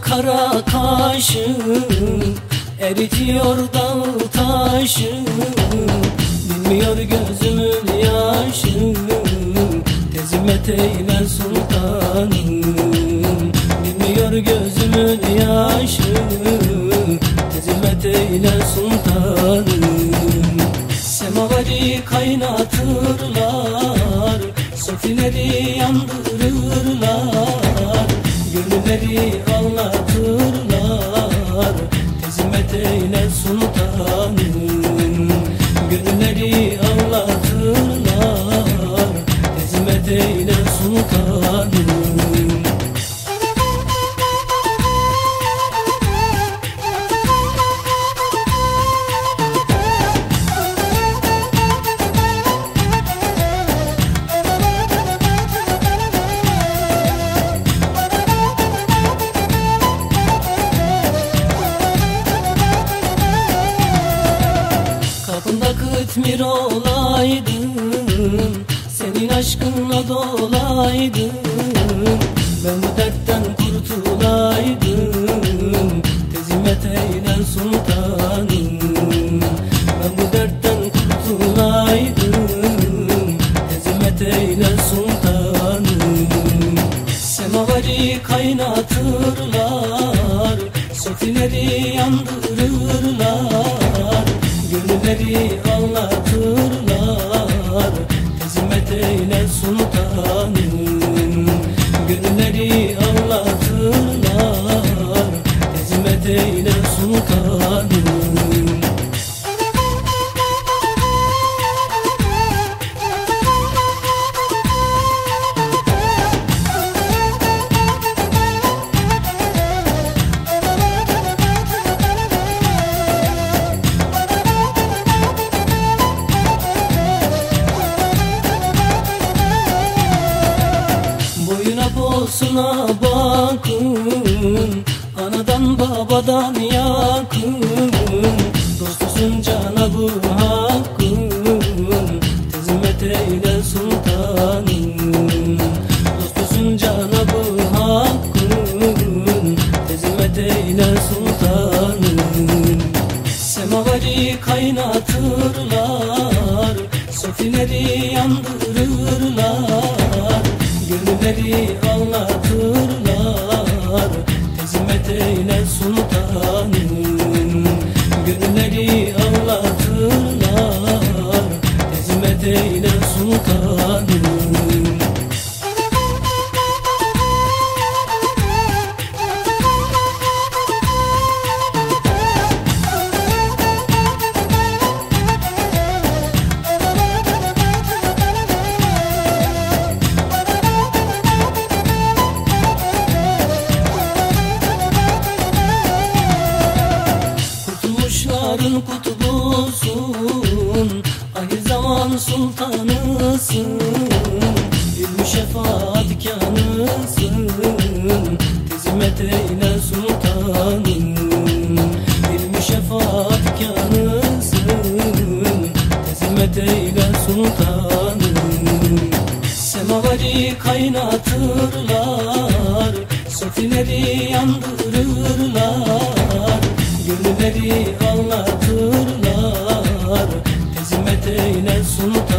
kara kaşı Eritiyor dağ taşı. Bilmiyor gözümün yaşı Tezimet eyle sultanım. Bilmiyor gözümün yaşı Tezimet eyle sultanım. Semavari kaynatırlar Sofileri yandırırlar Gönülleri ağlatırlar Tezimet eyle sultanım Gönülleri ağlatırlar Tezimet eyle Kapında kıtmir olaydım Senin aşkınla dolaydım Ben bu dertten kurtulaydım Tezimet eyle sultanım. Ben bu dertten kurtulaydım Tezimet eyle sultanım. Semavari kaynatırlar Sofileri yandırırlar Gönülleri ağlatırlar Tezimet eyle sultanım. Gönülleri ağlatırlar Tezimet eyle sultanım Boyuna posuna bakın Anadan babadan yakın. Dostusun cenabı hakkın Tezimet eyle sultanım. Dostusun cenabı hakkın Tezimet eyle sultanım. Semavari kaynatırlar Sofileri yandırırlar. Gönülleri Kurtulmuşların kutlusun Ahir zaman sultanısın. İlmi şefaat kanısın Hizmet eyle sultanım. İlmi şefaat kanısın Hizmet eyle sultanım. Semavari kaynatırlar. Sofileri yandırırlar. Gönülleri ağlatırlar Eyle sultanım